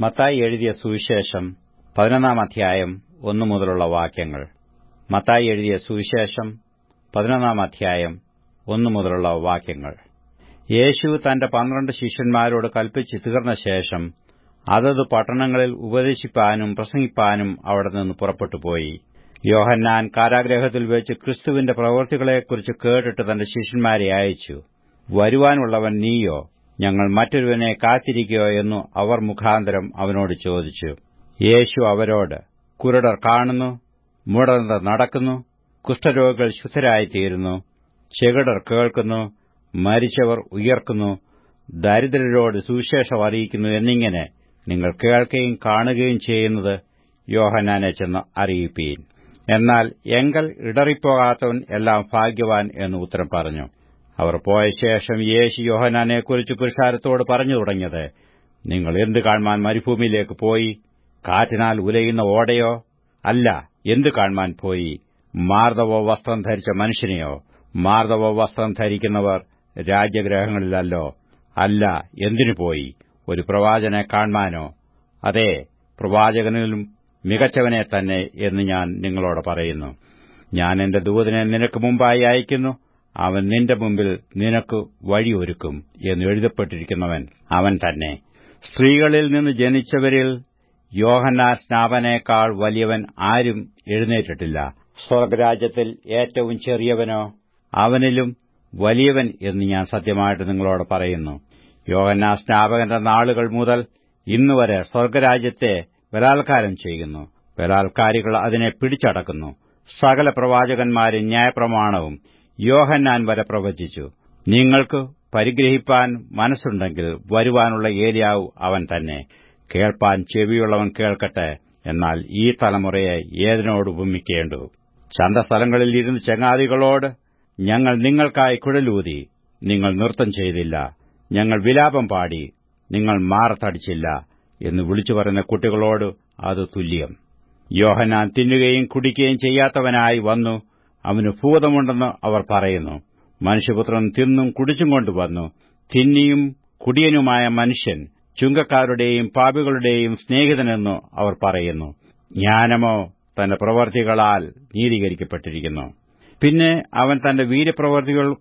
മത്തായി എഴുതിയ സുവിശേഷം പതിനൊന്നാം അധ്യായം ഒന്നു മുതലുള്ള വാക്യങ്ങൾ. മത്തായി എഴുതിയ സുവിശേഷം പതിനൊന്നാം അധ്യായം ഒന്നു മുതലുള്ള വാക്യങ്ങൾ. യേശു തന്റെ പന്ത്രണ്ട് ശിഷ്യന്മാരോട് കൽപ്പിച്ചു തീർന്ന ശേഷം അതത് പട്ടണങ്ങളിൽ ഉപദേശിപ്പാനും പ്രസംഗിപ്പാനും അവിടെ നിന്ന് പുറപ്പെട്ടുപോയി യോഹന്നാൻ കാരാഗ്രഹത്തിൽ വെച്ച് ക്രിസ്തുവിന്റെ പ്രവൃത്തികളെക്കുറിച്ച് കേട്ടിട്ട് തന്റെ ശിഷ്യന്മാരെ അയച്ചു. വരുവാനുള്ളവൻ നീയോ? ഞങ്ങൾ മറ്റൊരുവനെ കാത്തിരിക്കയോ എന്നു അവർ മുഖാന്തരം അവനോട് ചോദിച്ചു. യേശു അവരോട് കുരുടർ കാണുന്നു മുടന്തർ നടക്കുന്നു കുഷ്ഠരോഗികൾ ശുദ്ധരായിത്തീരുന്നു ചെകിടർ കേൾക്കുന്നു മരിച്ചവർ ഉയർക്കുന്നു ദരിദ്രരോട് സുവിശേഷം അറിയിക്കുന്നു എന്നിങ്ങനെ നിങ്ങൾ കേൾക്കുകയും കാണുകയും ചെയ്യുന്നത് യോഹനാനെ ചെന്ന് അറിയിപ്പീൻ. എന്നാൽ എങ്കൽ ഇടറിപ്പോകാത്തവൻ എല്ലാം ഭാഗ്യവാൻ എന്ന് ഉത്തരം പറഞ്ഞു. അവർ പോയ ശേഷം യേശു യോഹനാനെക്കുറിച്ച് പുരുഷാരത്തോട് പറഞ്ഞു തുടങ്ങിയത് നിങ്ങൾ എന്ത് കാണുവാൻ മരുഭൂമിയിലേക്ക് പോയി? കാറ്റിനാൽ ഉലയുന്ന ഓടയോ? അല്ല എന്ത് കാണുവാൻ പോയി? മാർദ്ദവോ വസ്ത്രം ധരിച്ച മനുഷ്യനെയോ? മാർദ്ദവോ വസ്ത്രം ധരിക്കുന്നവർ രാജ്യഗ്രഹങ്ങളിലല്ലോ. അല്ല എന്തിനു പോയി? ഒരു പ്രവാചനെ കാണുവാനോ അതെ പ്രവാചകനിലും മികച്ചവനെ തന്നെ എന്ന് ഞാൻ നിങ്ങളോട് പറയുന്നു. ഞാൻ എന്റെ ദൂതനെ നിനക്ക് മുമ്പായി അയക്കുന്നു അവൻ നിന്റെ മുമ്പിൽ നിനക്ക് വഴിയൊരുക്കും എന്ന് എഴുതപ്പെട്ടിരിക്കുന്നവൻ അവൻ തന്നെ. സ്ത്രീകളിൽ നിന്ന് ജനിച്ചവരിൽ യോഹന്നാ സ്നാപനേക്കാൾ വലിയവൻ ആരും എഴുന്നേറ്റിട്ടില്ല. സ്വർഗരാജ്യത്തിൽ ഏറ്റവും ചെറിയവനോ? അവനിലും വലിയവൻ എന്ന് ഞാൻ സത്യമായിട്ട് നിങ്ങളോട് പറയുന്നു. യോഹന്നാ സ്നാപകന്റെ നാളുകൾ മുതൽ ഇന്നുവരെ സ്വർഗരാജ്യത്തെ ബലാത്കാരം ചെയ്യുന്നു. ബലാത്കാരികൾ അതിനെ പിടിച്ചടക്കുന്നു. സകല പ്രവാചകന്മാരും ന്യായപ്രമാണവും യോഹന്നാൻ വരെ പ്രവചിച്ചു. നിങ്ങൾക്ക് പരിഗ്രഹിപ്പാൻ മനസ്സുണ്ടെങ്കിൽ വരുവാനുള്ള ഏരിയാവ് അവൻ തന്നെ. കേൾപ്പാൻ ചെവിയുള്ളവൻ കേൾക്കട്ടെ. എന്നാൽ ഈ തലമുറയെ ഏതിനോട് ഉപമിക്കേണ്ടു? ചന്തസ്ഥലങ്ങളിൽ ഇരുന്ന് ചങ്ങാതികളോട് ഞങ്ങൾ നിങ്ങൾക്കായി കുഴലൂതി. നിങ്ങൾ നൃത്തം ചെയ്തില്ല. ഞങ്ങൾ വിലാപം പാടി. നിങ്ങൾ മാറത്തടിച്ചില്ല എന്ന് വിളിച്ചു പറയുന്ന കുട്ടികളോട് അത് തുല്യം. യോഹനാൻ തിന്നുകയും കുടിക്കുകയും ചെയ്യാത്തവനായി വന്നു. അവന് ഭൂതമുണ്ടെന്ന് അവർ പറയുന്നു. മനുഷ്യപുത്രൻ തിന്നും കുടിച്ചും കൊണ്ടുവന്നു. തിന്നിയും കുടിയനുമായ മനുഷ്യൻ ചുങ്കക്കാരുടെയും പാപികളുടെയും സ്നേഹിതനെന്നു അവർ പറയുന്നു. ജ്ഞാനമോ തന്റെ പ്രവർത്തികളാൽ നീതീകരിക്കപ്പെട്ടിരിക്കുന്നു. പിന്നെ അവൻ തന്റെ വീര്യപ്രവർത്തികൾ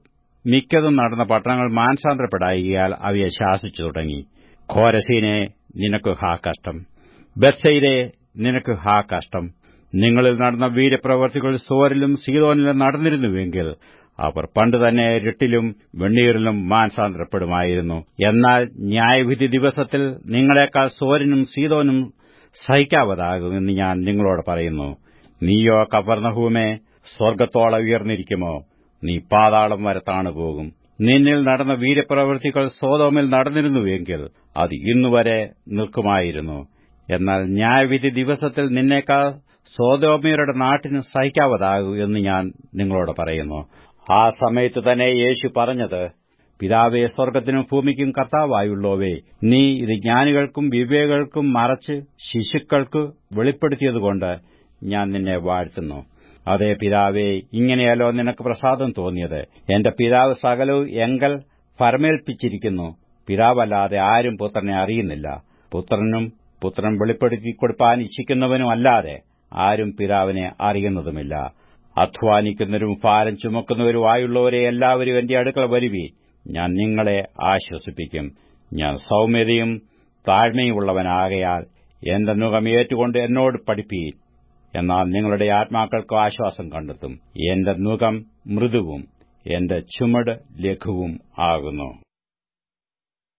മിക്കതും നടന്ന പട്ടണങ്ങൾ മാനസാന്തരപ്പെടായികയാൽ അവയെ ശാസിച്ചു തുടങ്ങി. ഘോരസീനെ നിനക്ക് ഹാ കഷ്ടം. ബത്സയിലെ നിനക്ക് ഹാ കഷ്ടം. നിങ്ങളിൽ നടന്ന വീരപ്രവർത്തികൾ സോരിലും സീതോനിലും നടന്നിരുന്നുവെങ്കിൽ അവർ പണ്ട് തന്നെ രട്ടിലും വെണ്ണീറിലും മാൻസാന്തരപ്പെടുമായിരുന്നു എന്നാൽ ന്യായവിധി ദിവസത്തിൽ നിങ്ങളെക്കാൾ സോരനും സീതോനും സഹിക്കാവതാകുമെന്ന് ഞാൻ നിങ്ങളോട് പറയുന്നു. നീയോ കവർണഹൂമേ സ്വർഗത്തോളം ഉയർന്നിരിക്കുമോ? നീ പാതാളം വരെ താണുപോകും നിന്നിൽ നടന്ന വീരപ്രവൃത്തികൾ സോതോമിൽ നടന്നിരുന്നുവെങ്കിൽ അത് ഇന്നുവരെ നിൽക്കുമായിരുന്നു. എന്നാൽ ന്യായവിധി ദിവസത്തിൽ നിന്നേക്കാൾ സോതോമിയരുടെ നാട്ടിന് സഹിക്കാവതാകൂ എന്ന് ഞാൻ നിങ്ങളോട് പറയുന്നു. ആ സമയത്ത് തന്നെ യേശു പറഞ്ഞത് പിതാവെ സ്വർഗത്തിനും ഭൂമിക്കും കർത്താവായുള്ളോവേ നീ ഇത് ജ്ഞാനികൾക്കും വിവേകൾക്കും മറച്ച് ശിശുക്കൾക്ക് വെളിപ്പെടുത്തിയതുകൊണ്ട് ഞാൻ നിന്നെ വാഴ്ത്തുന്നു. അതേ പിതാവേ ഇങ്ങനെയല്ലോ നിനക്ക് പ്രസാദം തോന്നിയത്. എന്റെ പിതാവ് സകലവും എങ്കൽ ഫരമേൽപ്പിച്ചിരിക്കുന്നു പിതാവല്ലാതെ ആരും പുത്രനെ അറിയുന്നില്ല. പുത്രനും പുത്രൻ വെളിപ്പെടുത്തി കൊടുപ്പാൻ ഇച്ഛിക്കുന്നവനും അല്ലാതെ ആരും പിതാവിനെ അറിയുന്നതുമില്ല. അധ്വാനിക്കുന്നവരും ഭാരം ചുമക്കുന്നവരുമായുള്ളവരെ എല്ലാവരും എന്റെ അടുക്കള വരുവി. ഞാൻ നിങ്ങളെ ആശ്വസിപ്പിക്കും. ഞാൻ സൌമ്യതയും താഴ്മയുമുള്ളവനാകയാൽ എന്റെ മുഖം ഏറ്റുകൊണ്ട് എന്നോട് പഠിപ്പീൻ എന്നാൽ നിങ്ങളുടെ ആത്മാക്കൾക്ക് ആശ്വാസം കണ്ടെത്തും. എന്റെ മുഖം മൃദുവും എന്റെ ചുമട് ലഘുവും ആകുന്നു.